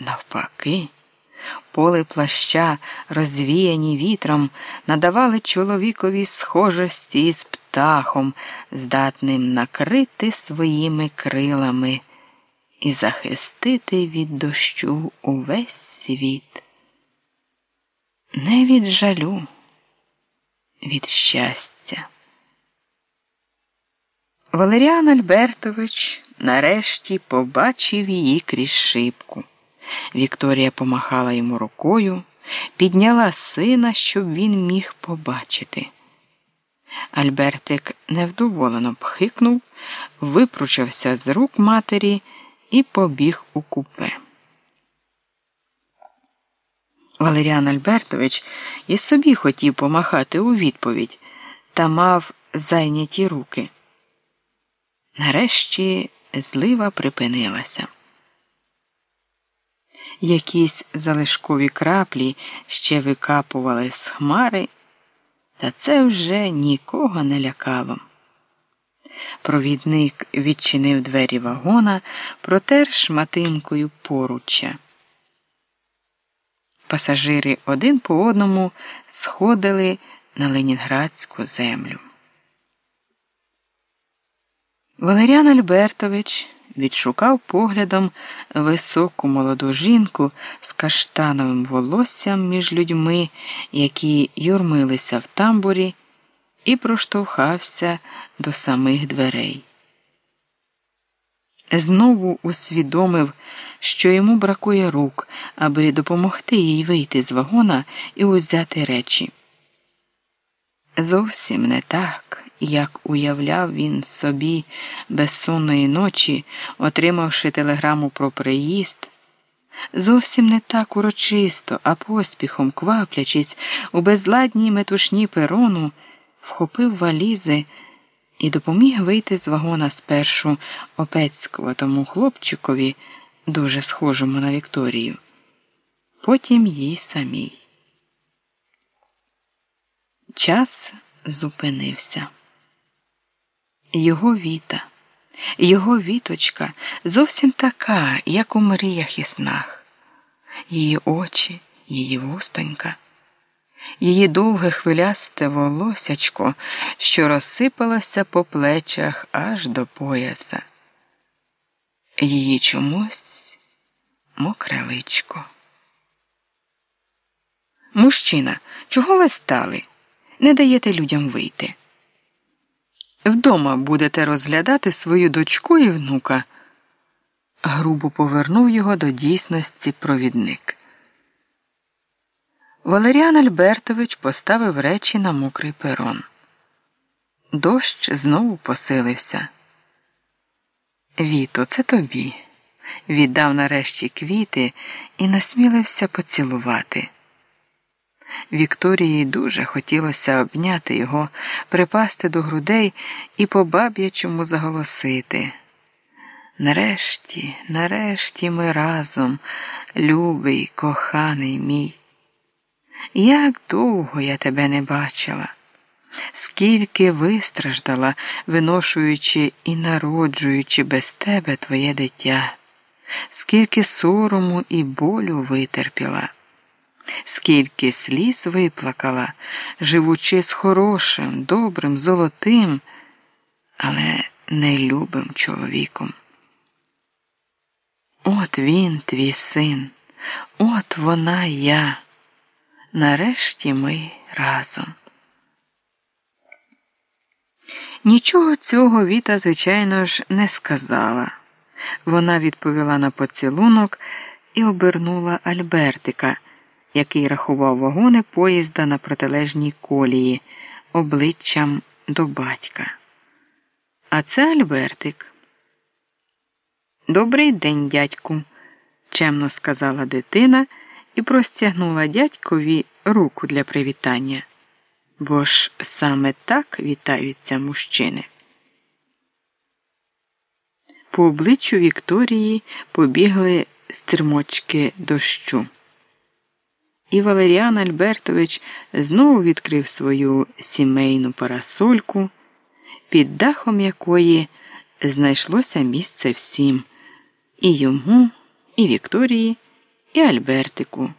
Навпаки, поле плаща, розвіяні вітром, надавали чоловікові схожості із птахом, здатним накрити своїми крилами і захистити від дощу увесь світ. Не від жалю, від щастя. Валеріан Альбертович нарешті побачив її крізь шибку. Вікторія помахала йому рукою, підняла сина, щоб він міг побачити. Альбертик невдоволено пхикнув, випручався з рук матері і побіг у купе. Валеріан Альбертович і собі хотів помахати у відповідь та мав зайняті руки. Нарешті злива припинилася. Якісь залишкові краплі ще викапували з хмари, та це вже нікого не лякало. Провідник відчинив двері вагона, протер шматинкою поруччя. Пасажири один по одному сходили на ленінградську землю. Валеріан Альбертович відшукав поглядом високу молоду жінку з каштановим волоссям між людьми, які юрмилися в тамбурі, і проштовхався до самих дверей. Знову усвідомив, що йому бракує рук, аби допомогти їй вийти з вагона і узяти речі. Зовсім не так, як уявляв він собі безсонної ночі, отримавши телеграму про приїзд. Зовсім не так урочисто, а поспіхом, кваплячись у безладній метушні перону, вхопив валізи і допоміг вийти з вагона спершу опецькуватому хлопчикові, дуже схожому на Вікторію, потім їй самій. Час зупинився. Його віта, його віточка зовсім така, як у мріях і снах, її очі, її вустонька, її довге хвилясте волосячко, що розсипалося по плечах аж до пояса, її чомусь мокре личко. Мужчина, чого ви стали? Не даєте людям вийти? Вдома будете розглядати свою дочку і внука. Грубо повернув його до дійсності провідник. Валеріан Альбертович поставив речі на мокрий перон. Дощ знову посилився. Віто, це тобі. Віддав нарешті квіти і насмілився поцілувати. Вікторії дуже хотілося обняти його, припасти до грудей і по баб'ячому заголосити. Нарешті, нарешті ми разом, любий, коханий мій. Як довго я тебе не бачила, скільки вистраждала, виношуючи і народжуючи без тебе твоє дитя, скільки сорому і болю витерпіла скільки сліз виплакала, живучи з хорошим, добрим, золотим, але нелюбим чоловіком. От він, твій син, от вона я. Нарешті ми разом. Нічого цього Віта, звичайно ж, не сказала. Вона відповіла на поцілунок і обернула Альбертика який рахував вагони поїзда на протилежній колії, обличчям до батька. А це Альбертик. Добрий день, дядьку, чемно сказала дитина і простягнула дядькові руку для привітання. Бо ж саме так вітаються мужчини. По обличчю Вікторії побігли стрімочки дощу. І Валеріан Альбертович знову відкрив свою сімейну парасольку, під дахом якої знайшлося місце всім і йому, і Вікторії, і Альбертику.